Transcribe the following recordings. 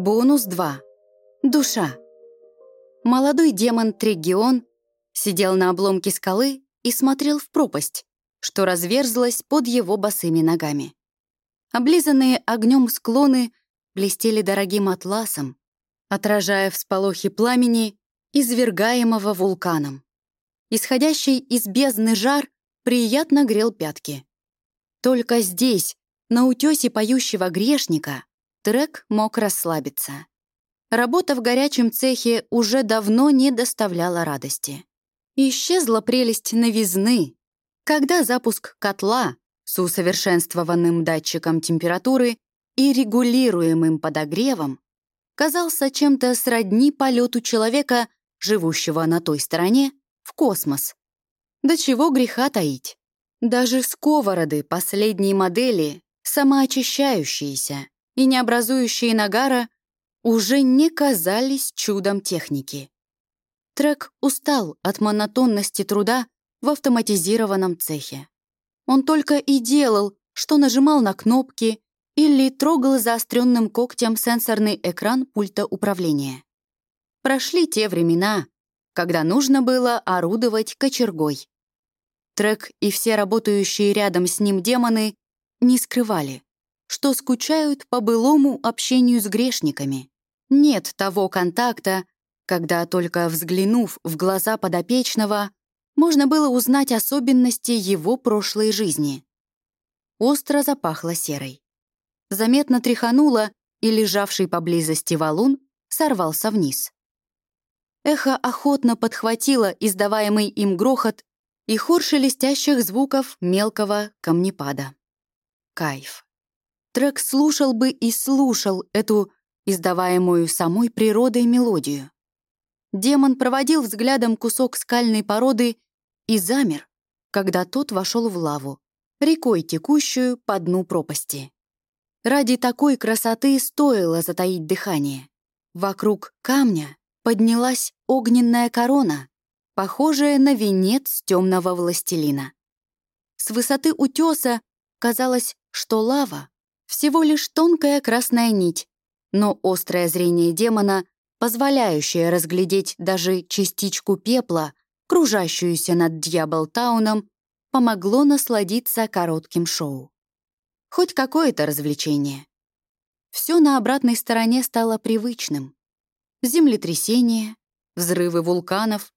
Бонус 2. Душа. Молодой демон Тригион сидел на обломке скалы и смотрел в пропасть, что разверзлась под его босыми ногами. Облизанные огнем склоны блестели дорогим атласом, отражая всполохи пламени, извергаемого вулканом. Исходящий из бездны жар приятно грел пятки. Только здесь, на утёсе поющего грешника, Трек мог расслабиться. Работа в горячем цехе уже давно не доставляла радости. Исчезла прелесть новизны, когда запуск котла с усовершенствованным датчиком температуры и регулируемым подогревом казался чем-то сродни полету человека, живущего на той стороне, в космос. До чего греха таить. Даже сковороды последней модели, самоочищающиеся, и не образующие нагара уже не казались чудом техники. Трек устал от монотонности труда в автоматизированном цехе. Он только и делал, что нажимал на кнопки или трогал заостренным когтем сенсорный экран пульта управления. Прошли те времена, когда нужно было орудовать кочергой. Трек и все работающие рядом с ним демоны не скрывали что скучают по былому общению с грешниками. Нет того контакта, когда, только взглянув в глаза подопечного, можно было узнать особенности его прошлой жизни. Остро запахло серой. Заметно тряхануло, и лежавший поблизости валун сорвался вниз. Эхо охотно подхватило издаваемый им грохот и хор шелестящих звуков мелкого камнепада. Кайф. Трек слушал бы и слушал эту издаваемую самой природой мелодию. Демон проводил взглядом кусок скальной породы и замер, когда тот вошел в лаву, рекой текущую по дну пропасти. Ради такой красоты стоило затаить дыхание. Вокруг камня поднялась огненная корона, похожая на венец темного властелина. С высоты утеса казалось, что лава всего лишь тонкая красная нить, но острое зрение демона, позволяющее разглядеть даже частичку пепла, кружащуюся над Дьяблтауном, помогло насладиться коротким шоу. Хоть какое-то развлечение. Все на обратной стороне стало привычным. Землетрясения, взрывы вулканов,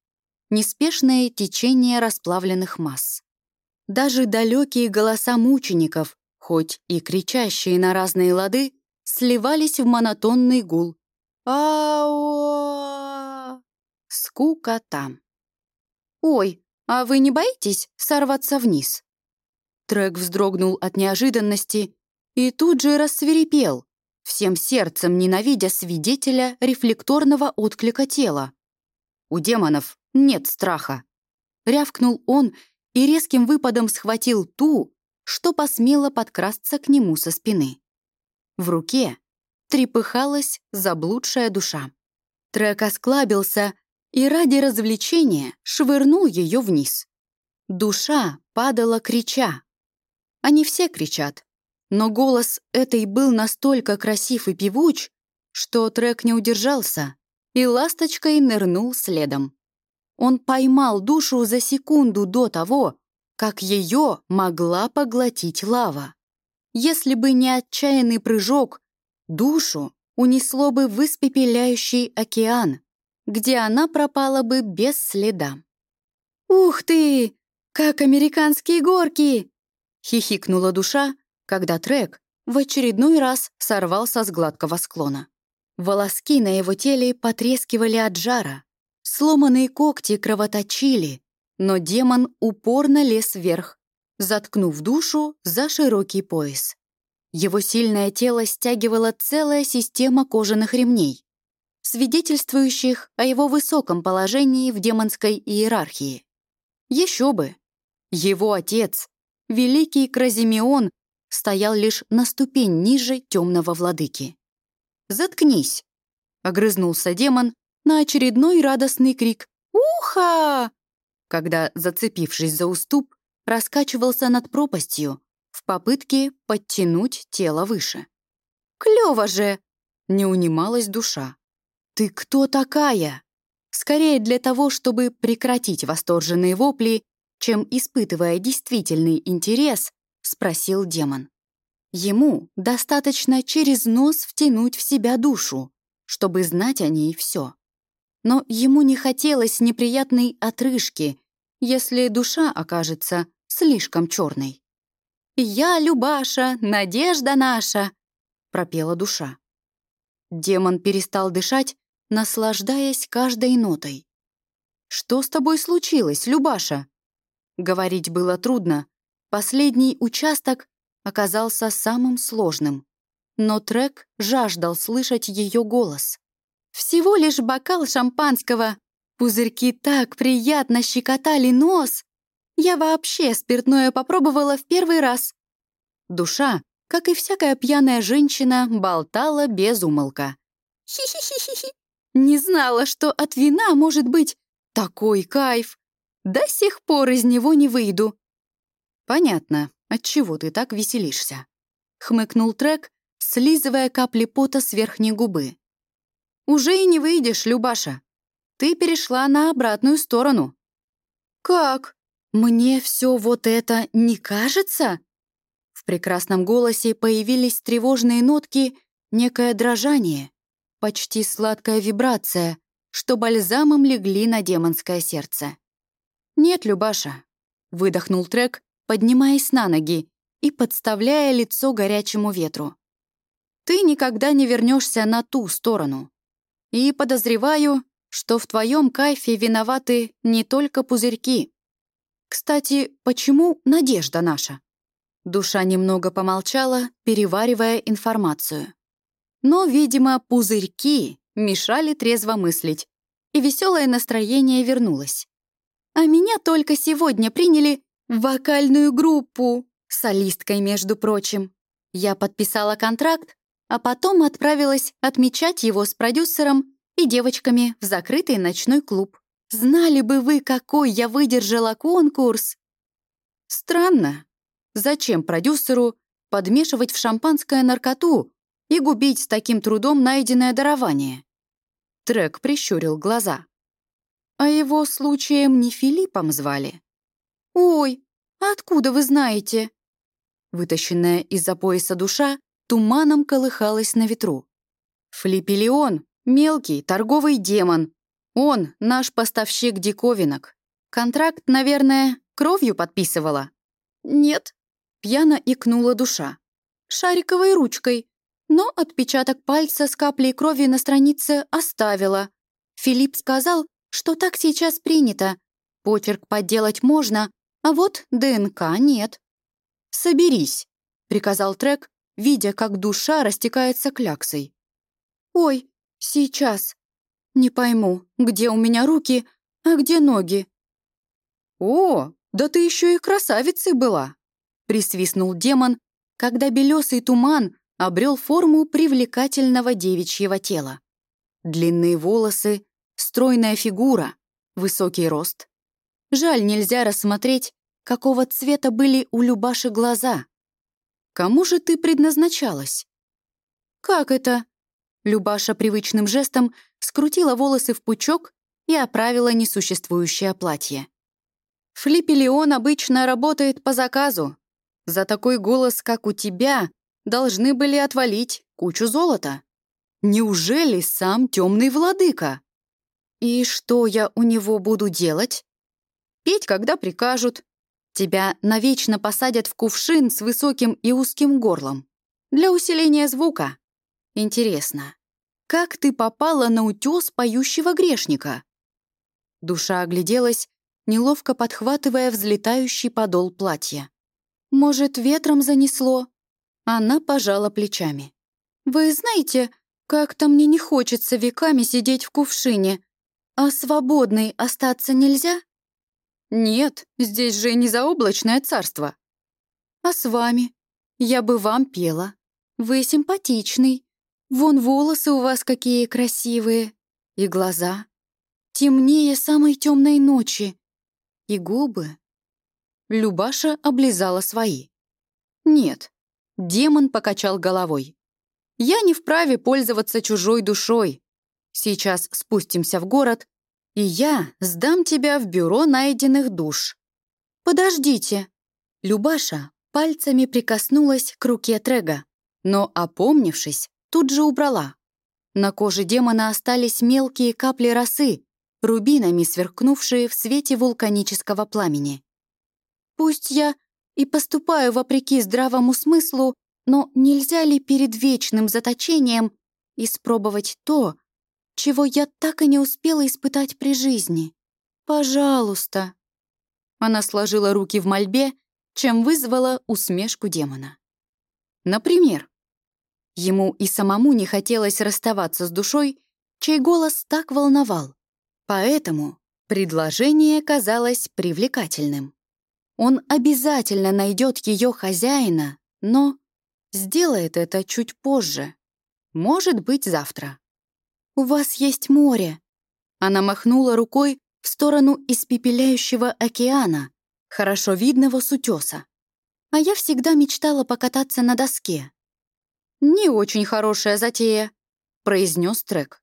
неспешное течение расплавленных масс. Даже далекие голоса мучеников, хоть и кричащие на разные лады, сливались в монотонный гул. ау Скука там. «Ой, а вы не боитесь сорваться вниз?» Трек вздрогнул от неожиданности и тут же рассверепел, всем сердцем ненавидя свидетеля рефлекторного отклика тела. «У демонов нет страха», — рявкнул он и резким выпадом схватил ту, что посмело подкрасться к нему со спины. В руке трепыхалась заблудшая душа. Трек осклабился и ради развлечения швырнул ее вниз. Душа падала, крича. Они все кричат, но голос этой был настолько красив и певуч, что Трек не удержался и ласточкой нырнул следом. Он поймал душу за секунду до того, как ее могла поглотить лава. Если бы не отчаянный прыжок, душу унесло бы в испепеляющий океан, где она пропала бы без следа. «Ух ты! Как американские горки!» — хихикнула душа, когда трек в очередной раз сорвался с гладкого склона. Волоски на его теле потрескивали от жара, сломанные когти кровоточили, но демон упорно лез вверх, заткнув душу за широкий пояс. Его сильное тело стягивала целая система кожаных ремней, свидетельствующих о его высоком положении в демонской иерархии. Еще бы! Его отец, великий Кразимеон, стоял лишь на ступень ниже темного владыки. «Заткнись!» — огрызнулся демон на очередной радостный крик «Уха!» Когда, зацепившись за уступ, раскачивался над пропастью в попытке подтянуть тело выше. «Клёво же!» Не унималась душа. «Ты кто такая?» Скорее для того, чтобы прекратить восторженные вопли, чем испытывая действительный интерес, спросил демон. Ему достаточно через нос втянуть в себя душу, чтобы знать о ней все. Но ему не хотелось неприятной отрыжки, если душа окажется слишком черной. «Я, Любаша, надежда наша!» — пропела душа. Демон перестал дышать, наслаждаясь каждой нотой. «Что с тобой случилось, Любаша?» Говорить было трудно. Последний участок оказался самым сложным. Но трек жаждал слышать ее голос. «Всего лишь бокал шампанского. Пузырьки так приятно щекотали нос. Я вообще спиртное попробовала в первый раз». Душа, как и всякая пьяная женщина, болтала без умолка. «Хи-хи-хи-хи-хи! Не знала, что от вина может быть такой кайф. До сих пор из него не выйду». «Понятно, отчего ты так веселишься?» — хмыкнул Трек, слизывая капли пота с верхней губы. «Уже и не выйдешь, Любаша. Ты перешла на обратную сторону». «Как? Мне все вот это не кажется?» В прекрасном голосе появились тревожные нотки, некое дрожание, почти сладкая вибрация, что бальзамом легли на демонское сердце. «Нет, Любаша», — выдохнул Трек, поднимаясь на ноги и подставляя лицо горячему ветру. «Ты никогда не вернешься на ту сторону. И подозреваю, что в твоем кайфе виноваты не только пузырьки. Кстати, почему надежда наша?» Душа немного помолчала, переваривая информацию. Но, видимо, пузырьки мешали трезво мыслить, и веселое настроение вернулось. А меня только сегодня приняли в вокальную группу, солисткой, между прочим. Я подписала контракт, а потом отправилась отмечать его с продюсером и девочками в закрытый ночной клуб. Знали бы вы, какой я выдержала конкурс. Странно. Зачем продюсеру подмешивать в шампанское наркоту, и губить с таким трудом найденное дарование. Трек прищурил глаза. А его случаем не Филиппом звали? «Ой, откуда вы знаете?» Вытащенная из-за пояса душа туманом колыхалась на ветру. «Флиппелион — мелкий торговый демон. Он — наш поставщик диковинок. Контракт, наверное, кровью подписывала?» «Нет», — пьяно икнула душа. «Шариковой ручкой, но отпечаток пальца с каплей крови на странице оставила. Филипп сказал, что так сейчас принято. Почерк подделать можно, а вот ДНК нет. «Соберись», — приказал Трек, видя, как душа растекается кляксой. «Ой, сейчас. Не пойму, где у меня руки, а где ноги?» «О, да ты еще и красавицей была!» — присвистнул демон, когда белесый туман обрел форму привлекательного девичьего тела. Длинные волосы, стройная фигура, высокий рост. Жаль, нельзя рассмотреть, какого цвета были у Любаши глаза. Кому же ты предназначалась? Как это? Любаша привычным жестом скрутила волосы в пучок и оправила несуществующее платье. Флиппелион обычно работает по заказу. За такой голос, как у тебя, должны были отвалить кучу золота. Неужели сам темный владыка? И что я у него буду делать? Петь, когда прикажут. Тебя навечно посадят в кувшин с высоким и узким горлом. Для усиления звука. Интересно, как ты попала на утес поющего грешника? Душа огляделась, неловко подхватывая взлетающий подол платья. Может, ветром занесло? Она пожала плечами. «Вы знаете, как-то мне не хочется веками сидеть в кувшине. А свободной остаться нельзя?» «Нет, здесь же не заоблачное царство». «А с вами? Я бы вам пела. Вы симпатичный. Вон волосы у вас какие красивые. И глаза. Темнее самой темной ночи. И губы». Любаша облизала свои. «Нет, Демон покачал головой. Я не вправе пользоваться чужой душой. Сейчас спустимся в город, и я сдам тебя в бюро найденных душ. Подождите. Любаша пальцами прикоснулась к руке Трега, но, опомнившись, тут же убрала. На коже демона остались мелкие капли росы, рубинами сверкнувшие в свете вулканического пламени. «Пусть я и поступаю вопреки здравому смыслу, но нельзя ли перед вечным заточением испробовать то, чего я так и не успела испытать при жизни? Пожалуйста!» Она сложила руки в мольбе, чем вызвала усмешку демона. «Например?» Ему и самому не хотелось расставаться с душой, чей голос так волновал. Поэтому предложение казалось привлекательным. Он обязательно найдет ее хозяина, но сделает это чуть позже. Может быть, завтра. «У вас есть море». Она махнула рукой в сторону испепеляющего океана, хорошо видного с утеса. А я всегда мечтала покататься на доске. «Не очень хорошая затея», — произнес Трек.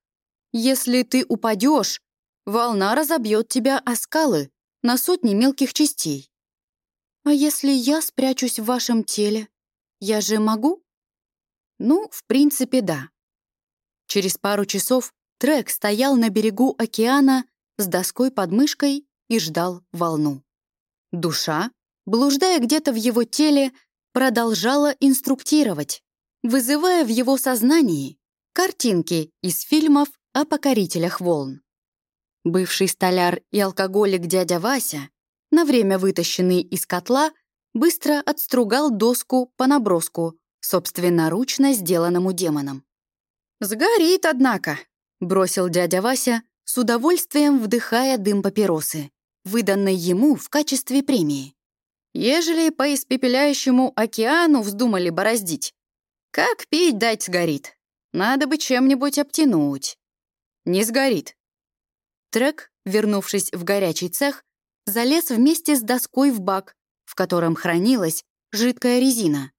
«Если ты упадешь, волна разобьет тебя о скалы на сотни мелких частей. А если я спрячусь в вашем теле, я же могу?» Ну, в принципе, да. Через пару часов Трек стоял на берегу океана с доской под мышкой и ждал волну. Душа, блуждая где-то в его теле, продолжала инструктировать, вызывая в его сознании картинки из фильмов о покорителях волн. Бывший столяр и алкоголик дядя Вася, на время вытащенный из котла, быстро отстругал доску по наброску, собственноручно сделанному демоном. «Сгорит, однако», — бросил дядя Вася, с удовольствием вдыхая дым папиросы, выданной ему в качестве премии. «Ежели по испепеляющему океану вздумали бороздить, как пить дать сгорит? Надо бы чем-нибудь обтянуть. Не сгорит. Трек, вернувшись в горячий цех, залез вместе с доской в бак, в котором хранилась жидкая резина.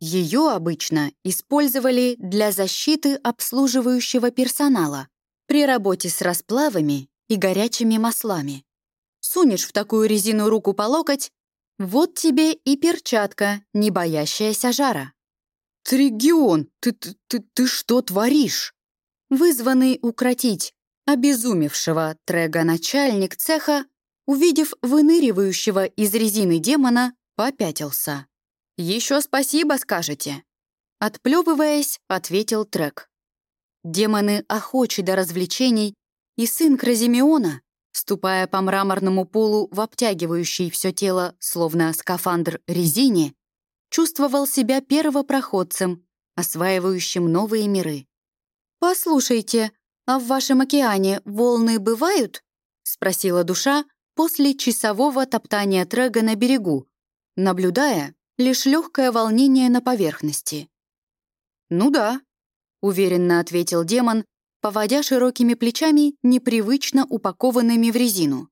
Ее обычно использовали для защиты обслуживающего персонала при работе с расплавами и горячими маслами. Сунешь в такую резину руку по локоть, вот тебе и перчатка, не боящаяся жара. «Тригион, ты, ты, ты, ты что творишь?» Вызванный укротить обезумевшего трега начальник цеха, увидев выныривающего из резины демона, попятился. «Еще спасибо скажете?» Отплевываясь, ответил трек. Демоны охочи до развлечений, и сын Кразимеона, ступая по мраморному полу в обтягивающей все тело, словно скафандр резине, чувствовал себя первопроходцем, осваивающим новые миры. «Послушайте, а в вашем океане волны бывают?» — спросила душа после часового топтания Трега на берегу, наблюдая лишь легкое волнение на поверхности. «Ну да», — уверенно ответил демон, поводя широкими плечами, непривычно упакованными в резину.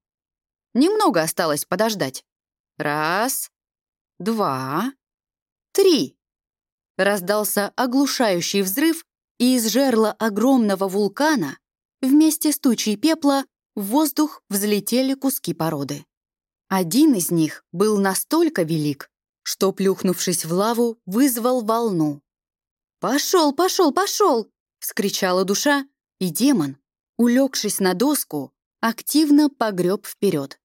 «Немного осталось подождать. Раз, два, Три!» Раздался оглушающий взрыв, и из жерла огромного вулкана вместе с тучей пепла в воздух взлетели куски породы. Один из них был настолько велик, что, плюхнувшись в лаву, вызвал волну. «Пошел, пошел, пошел!» — вскричала душа, и демон, улегшись на доску, активно погреб вперед.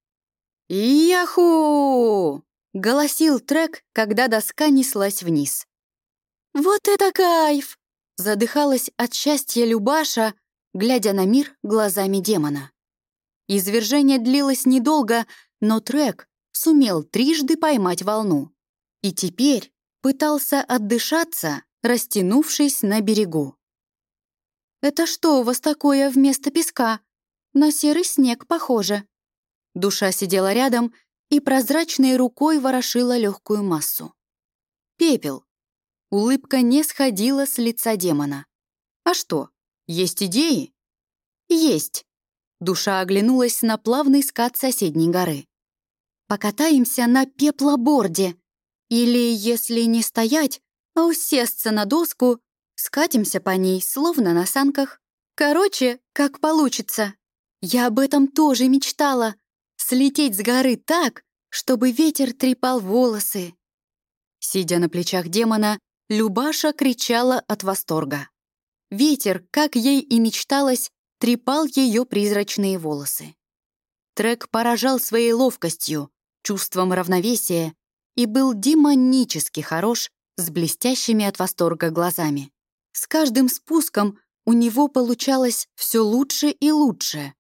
«Яху!» — голосил трек, когда доска неслась вниз. «Вот это кайф!» — задыхалась от счастья Любаша, глядя на мир глазами демона. Извержение длилось недолго, но трек сумел трижды поймать волну. И теперь пытался отдышаться, растянувшись на берегу. «Это что у вас такое вместо песка? На серый снег похоже». Душа сидела рядом и прозрачной рукой ворошила легкую массу. Пепел. Улыбка не сходила с лица демона. А что, есть идеи? Есть. Душа оглянулась на плавный скат соседней горы. Покатаемся на пеплоборде. Или, если не стоять, а усесться на доску, Скатимся по ней, словно на санках. Короче, как получится. Я об этом тоже мечтала. Слететь с горы так, чтобы ветер трепал волосы. Сидя на плечах демона, Любаша кричала от восторга. Ветер, как ей и мечталось, трепал ее призрачные волосы. Трек поражал своей ловкостью, чувством равновесия и был демонически хорош с блестящими от восторга глазами. С каждым спуском у него получалось все лучше и лучше,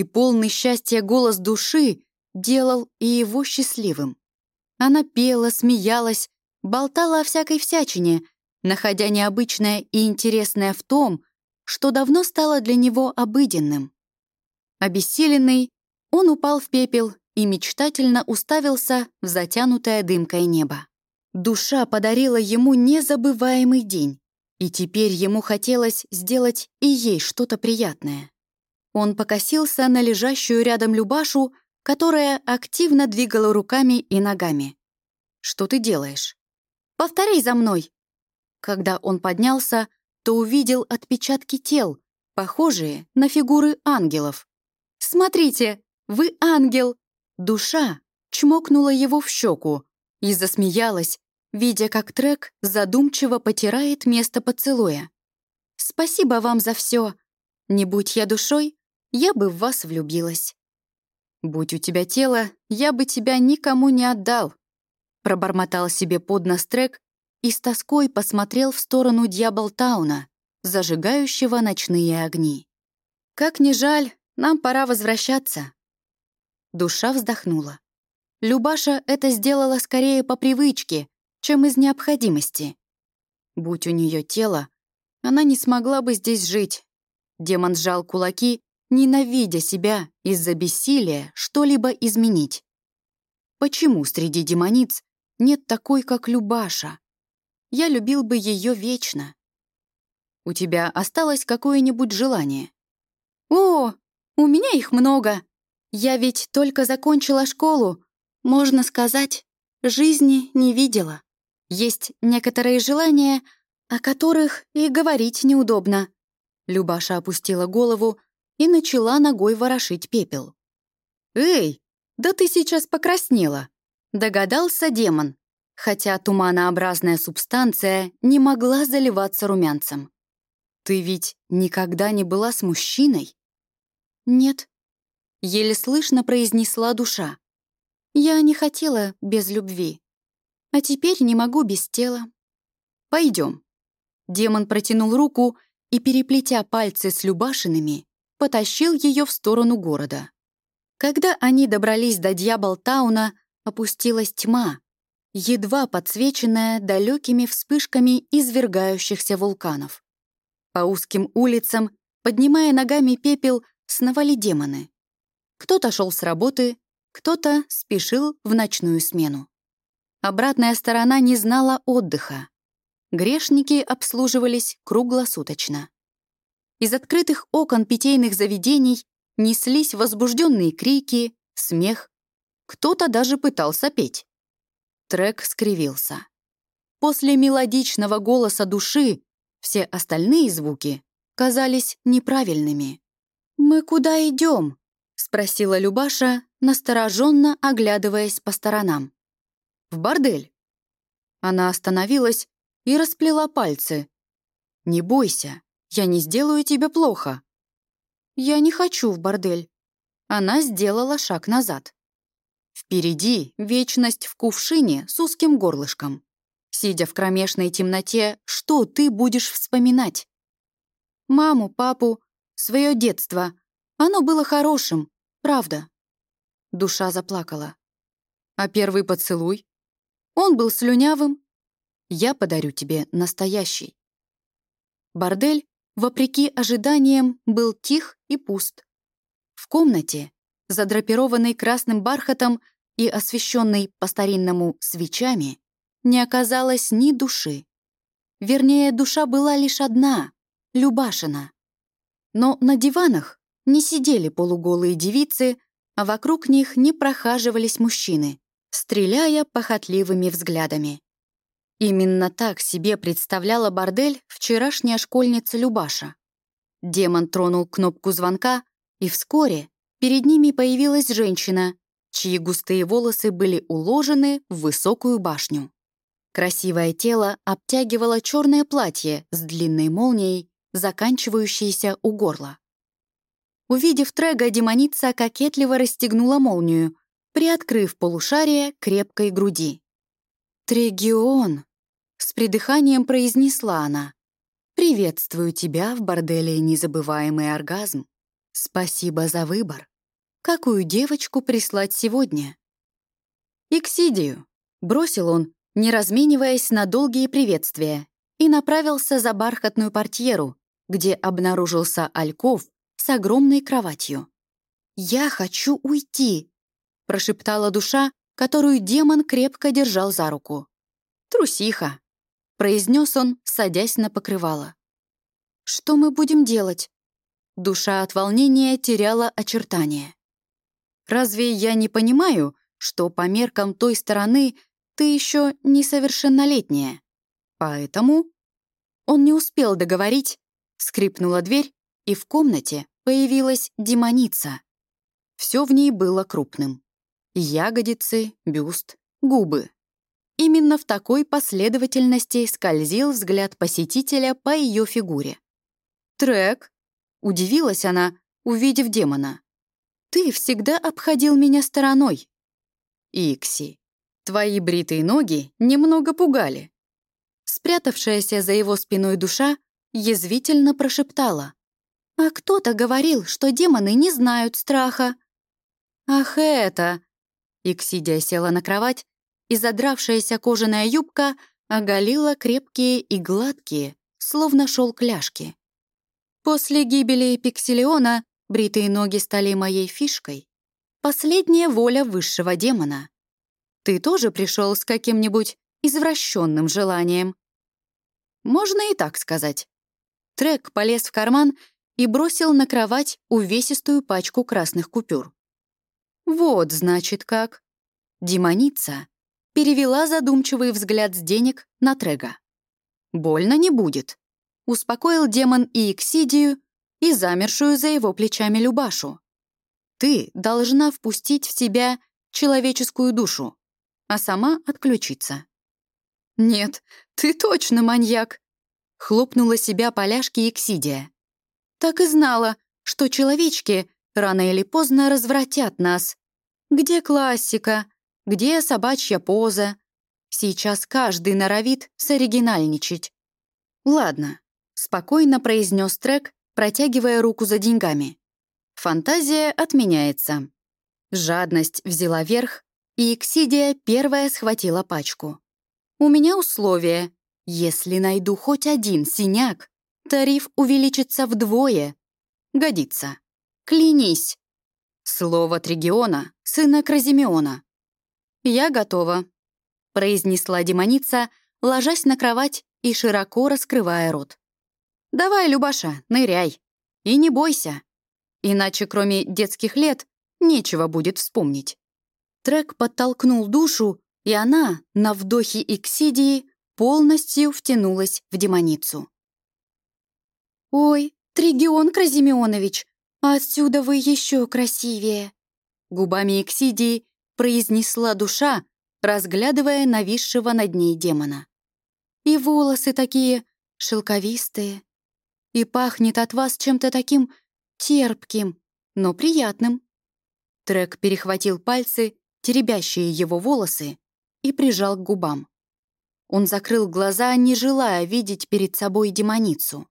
и полный счастья голос души делал и его счастливым. Она пела, смеялась, болтала о всякой всячине, находя необычное и интересное в том, что давно стало для него обыденным. Обессиленный, он упал в пепел и мечтательно уставился в затянутое дымкой небо. Душа подарила ему незабываемый день, и теперь ему хотелось сделать и ей что-то приятное. Он покосился на лежащую рядом Любашу, которая активно двигала руками и ногами. «Что ты делаешь?» «Повторяй за мной!» Когда он поднялся, то увидел отпечатки тел, похожие на фигуры ангелов. «Смотрите, вы ангел!» Душа чмокнула его в щеку и засмеялась, видя, как трек задумчиво потирает место поцелуя. «Спасибо вам за все. Не будь я душой, я бы в вас влюбилась». «Будь у тебя тело, я бы тебя никому не отдал», пробормотал себе под нос трек и с тоской посмотрел в сторону Дьяблтауна, зажигающего ночные огни. «Как ни жаль, нам пора возвращаться». Душа вздохнула. Любаша это сделала скорее по привычке, чем из необходимости. Будь у нее тело, она не смогла бы здесь жить. Демон сжал кулаки, ненавидя себя из-за бессилия что-либо изменить. Почему среди демониц нет такой, как Любаша? Я любил бы ее вечно. У тебя осталось какое-нибудь желание? О, у меня их много. Я ведь только закончила школу. Можно сказать, жизни не видела. Есть некоторые желания, о которых и говорить неудобно. Любаша опустила голову и начала ногой ворошить пепел. «Эй, да ты сейчас покраснела!» Догадался демон хотя туманообразная субстанция не могла заливаться румянцем. «Ты ведь никогда не была с мужчиной?» «Нет», — еле слышно произнесла душа. «Я не хотела без любви, а теперь не могу без тела». Пойдем. Демон протянул руку и, переплетя пальцы с Любашиными, потащил ее в сторону города. Когда они добрались до Дьяблтауна, опустилась тьма, едва подсвеченная далекими вспышками извергающихся вулканов. По узким улицам, поднимая ногами пепел, сновали демоны. Кто-то шел с работы, кто-то спешил в ночную смену. Обратная сторона не знала отдыха. Грешники обслуживались круглосуточно. Из открытых окон питейных заведений неслись возбужденные крики, смех. Кто-то даже пытался петь. Трек скривился. После мелодичного голоса души все остальные звуки казались неправильными. «Мы куда идем? спросила Любаша, настороженно оглядываясь по сторонам. «В бордель». Она остановилась и расплела пальцы. «Не бойся, я не сделаю тебе плохо». «Я не хочу в бордель». Она сделала шаг назад. Впереди вечность в кувшине с узким горлышком. Сидя в кромешной темноте, что ты будешь вспоминать? Маму, папу, свое детство. Оно было хорошим, правда. Душа заплакала. А первый поцелуй? Он был слюнявым. Я подарю тебе настоящий. Бордель, вопреки ожиданиям, был тих и пуст. В комнате задрапированной красным бархатом и освещенной по-старинному свечами, не оказалось ни души. Вернее, душа была лишь одна — Любашина. Но на диванах не сидели полуголые девицы, а вокруг них не прохаживались мужчины, стреляя похотливыми взглядами. Именно так себе представляла бордель вчерашняя школьница Любаша. Демон тронул кнопку звонка, и вскоре перед ними появилась женщина, чьи густые волосы были уложены в высокую башню. Красивое тело обтягивало черное платье с длинной молнией, заканчивающейся у горла. Увидев Трега, демоница кокетливо расстегнула молнию, приоткрыв полушарие крепкой груди. «Трегион!» — с придыханием произнесла она. «Приветствую тебя в борделе «Незабываемый оргазм». Спасибо за выбор. Какую девочку прислать сегодня?» «Иксидию», — бросил он, не размениваясь на долгие приветствия, и направился за бархатную портьеру, где обнаружился альков с огромной кроватью. «Я хочу уйти», — прошептала душа, которую демон крепко держал за руку. «Трусиха», — произнес он, садясь на покрывало. «Что мы будем делать?» Душа от волнения теряла очертания. «Разве я не понимаю, что по меркам той стороны ты еще несовершеннолетняя? Поэтому...» Он не успел договорить, скрипнула дверь, и в комнате появилась демоница. Все в ней было крупным. Ягодицы, бюст, губы. Именно в такой последовательности скользил взгляд посетителя по ее фигуре. «Трек», — удивилась она, увидев демона. «Ты всегда обходил меня стороной». «Икси, твои бритые ноги немного пугали». Спрятавшаяся за его спиной душа язвительно прошептала. «А кто-то говорил, что демоны не знают страха». «Ах это!» Иксидия села на кровать, и задравшаяся кожаная юбка оголила крепкие и гладкие, словно шелк ляжки. После гибели Пикселиона бритые ноги стали моей фишкой. Последняя воля высшего демона. Ты тоже пришел с каким-нибудь извращенным желанием? Можно и так сказать. Трек полез в карман и бросил на кровать увесистую пачку красных купюр. Вот, значит, как. Демоница перевела задумчивый взгляд с денег на Трега. «Больно не будет», — успокоил демон и Иксидию, и замершую за его плечами Любашу. «Ты должна впустить в себя человеческую душу, а сама отключиться». «Нет, ты точно маньяк!» — хлопнула себя поляшки Иксидия. «Так и знала, что человечки рано или поздно развратят нас. Где классика? Где собачья поза? Сейчас каждый норовит соригинальничать. «Ладно», — спокойно произнес трек, протягивая руку за деньгами. Фантазия отменяется. Жадность взяла верх, и Эксидия первая схватила пачку. «У меня условие. Если найду хоть один синяк, тариф увеличится вдвое. Годится. Клянись!» Слово Тригиона, сына Кразимеона. «Я готова», — произнесла демоница, ложась на кровать и широко раскрывая рот. «Давай, Любаша, ныряй. И не бойся. Иначе, кроме детских лет, нечего будет вспомнить». Трек подтолкнул душу, и она, на вдохе Иксидии, полностью втянулась в демоницу. «Ой, Тригион Кразимеонович, отсюда вы еще красивее!» Губами Иксидии произнесла душа, разглядывая нависшего над ней демона. «И волосы такие шелковистые, и пахнет от вас чем-то таким терпким, но приятным». Трек перехватил пальцы, теребящие его волосы, и прижал к губам. Он закрыл глаза, не желая видеть перед собой демоницу.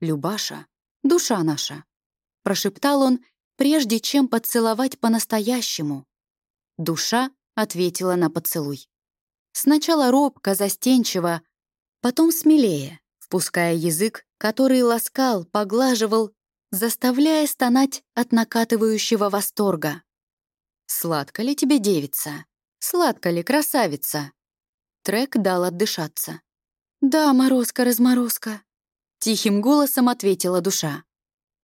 «Любаша, душа наша», — прошептал он, прежде чем поцеловать по-настоящему. Душа ответила на поцелуй. Сначала робко, застенчиво, потом смелее, впуская язык, который ласкал, поглаживал, заставляя стонать от накатывающего восторга. «Сладко ли тебе, девица? Сладко ли, красавица?» Трек дал отдышаться. «Да, морозка-разморозка», — тихим голосом ответила душа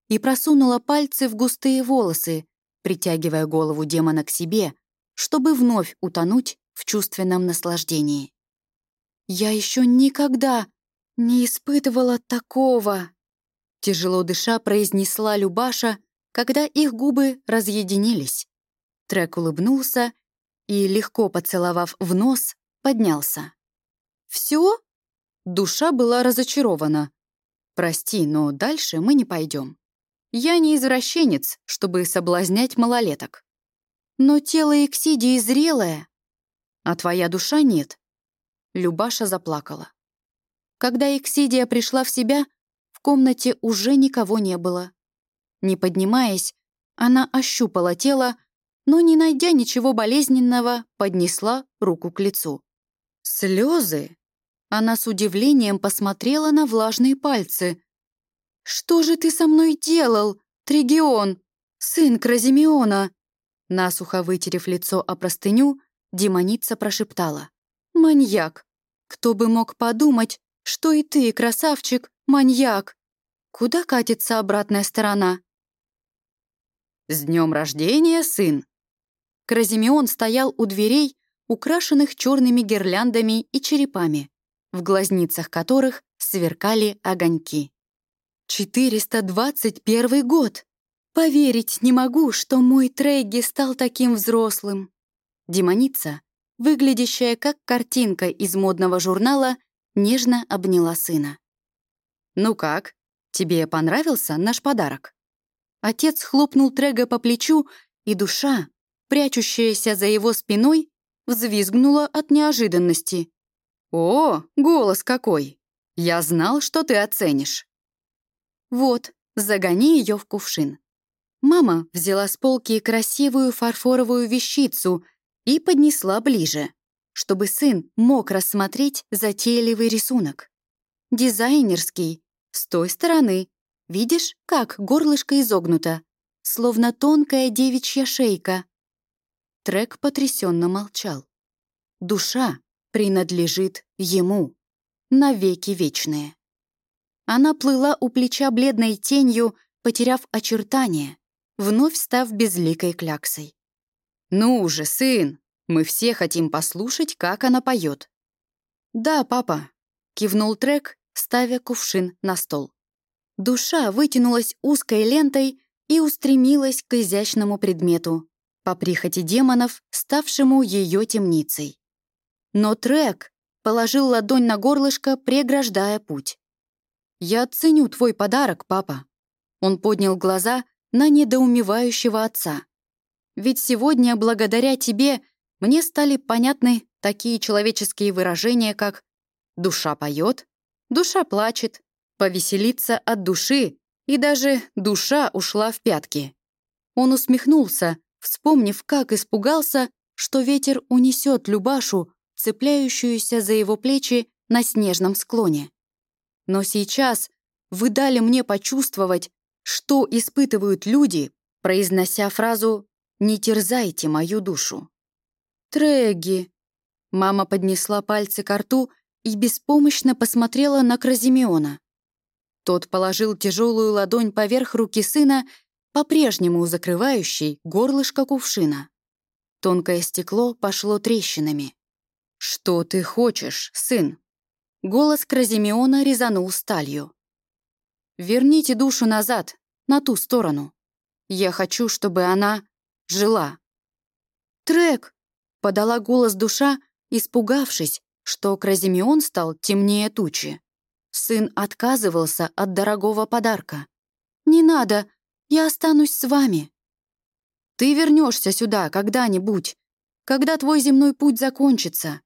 и просунула пальцы в густые волосы, притягивая голову демона к себе, чтобы вновь утонуть в чувственном наслаждении. Я еще никогда не испытывала такого. Тяжело дыша произнесла Любаша, когда их губы разъединились. Трек улыбнулся и, легко поцеловав в нос, поднялся. «Все?» Душа была разочарована. «Прости, но дальше мы не пойдем. Я не извращенец, чтобы соблазнять малолеток. Но тело Эксидии зрелое, а твоя душа нет». Любаша заплакала. Когда Эксидия пришла в себя, в комнате уже никого не было. Не поднимаясь, она ощупала тело, но, не найдя ничего болезненного, поднесла руку к лицу. Слезы? Она с удивлением посмотрела на влажные пальцы. «Что же ты со мной делал, Тригион, сын Кразимеона?» Насухо вытерев лицо о простыню, демоница прошептала. «Маньяк! Кто бы мог подумать, что и ты, красавчик, маньяк! Куда катится обратная сторона?» «С днем рождения, сын!» Кразимеон стоял у дверей, украшенных черными гирляндами и черепами, в глазницах которых сверкали огоньки. «421 год! Поверить не могу, что мой Трейги стал таким взрослым!» Демоница, выглядящая как картинка из модного журнала, нежно обняла сына. «Ну как, тебе понравился наш подарок?» Отец хлопнул Трега по плечу, и душа, прячущаяся за его спиной, взвизгнула от неожиданности. «О, голос какой! Я знал, что ты оценишь!» «Вот, загони ее в кувшин». Мама взяла с полки красивую фарфоровую вещицу и поднесла ближе, чтобы сын мог рассмотреть затейливый рисунок. Дизайнерский, с той стороны. Видишь, как горлышко изогнуто, словно тонкая девичья шейка. Трек потрясенно молчал. Душа принадлежит ему. Навеки вечные. Она плыла у плеча бледной тенью, потеряв очертания, вновь став безликой кляксой. «Ну уже, сын, мы все хотим послушать, как она поет. «Да, папа», — кивнул Трек, ставя кувшин на стол. Душа вытянулась узкой лентой и устремилась к изящному предмету, по прихоти демонов, ставшему ее темницей. Но Трек положил ладонь на горлышко, преграждая путь. «Я ценю твой подарок, папа». Он поднял глаза на недоумевающего отца. «Ведь сегодня, благодаря тебе, мне стали понятны такие человеческие выражения, как «душа поет», «душа плачет», «повеселиться от души» и даже «душа ушла в пятки». Он усмехнулся, вспомнив, как испугался, что ветер унесет Любашу, цепляющуюся за его плечи на снежном склоне. Но сейчас вы дали мне почувствовать, что испытывают люди, произнося фразу «Не терзайте мою душу». Трегги. Мама поднесла пальцы к рту и беспомощно посмотрела на Кразимеона. Тот положил тяжелую ладонь поверх руки сына по-прежнему закрывающий горлышко кувшина. Тонкое стекло пошло трещинами. «Что ты хочешь, сын?» Голос Кразимеона резанул сталью. «Верните душу назад, на ту сторону. Я хочу, чтобы она жила». «Трек!» — подала голос душа, испугавшись, что Кразимеон стал темнее тучи. Сын отказывался от дорогого подарка. «Не надо, я останусь с вами. Ты вернешься сюда когда-нибудь, когда твой земной путь закончится.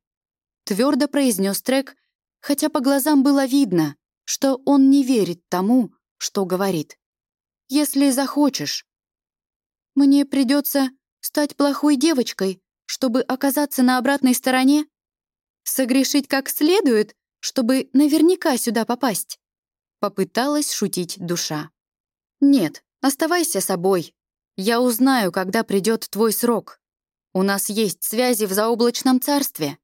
Твердо произнес Трек, хотя по глазам было видно, что он не верит тому, что говорит. Если захочешь. Мне придется стать плохой девочкой, чтобы оказаться на обратной стороне? Согрешить как следует, чтобы наверняка сюда попасть? Попыталась шутить душа. Нет, Оставайся собой. Я узнаю, когда придет твой срок. У нас есть связи в заоблачном царстве.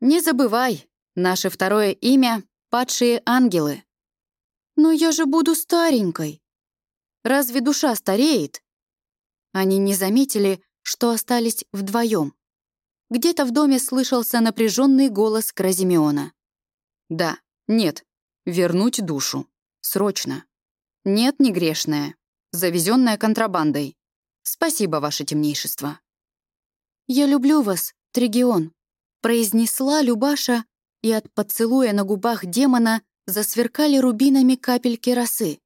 Не забывай, наше второе имя — падшие ангелы. Но я же буду старенькой. Разве душа стареет? Они не заметили, что остались вдвоем. Где-то в доме слышался напряженный голос Кразимеона. Да, нет, вернуть душу. Срочно. Нет, не грешная, завезенная контрабандой. Спасибо, ваше темнейшество. «Я люблю вас, Тригион», — произнесла Любаша, и от поцелуя на губах демона засверкали рубинами капельки росы.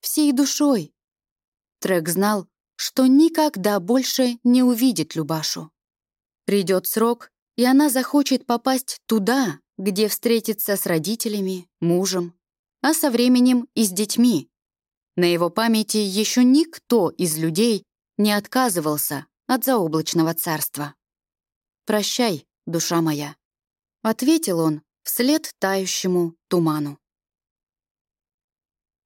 Всей душой. Трек знал, что никогда больше не увидит Любашу. Придет срок, и она захочет попасть туда, где встретится с родителями, мужем, а со временем и с детьми. На его памяти еще никто из людей не отказывался от заоблачного царства. «Прощай, душа моя», — ответил он вслед тающему туману.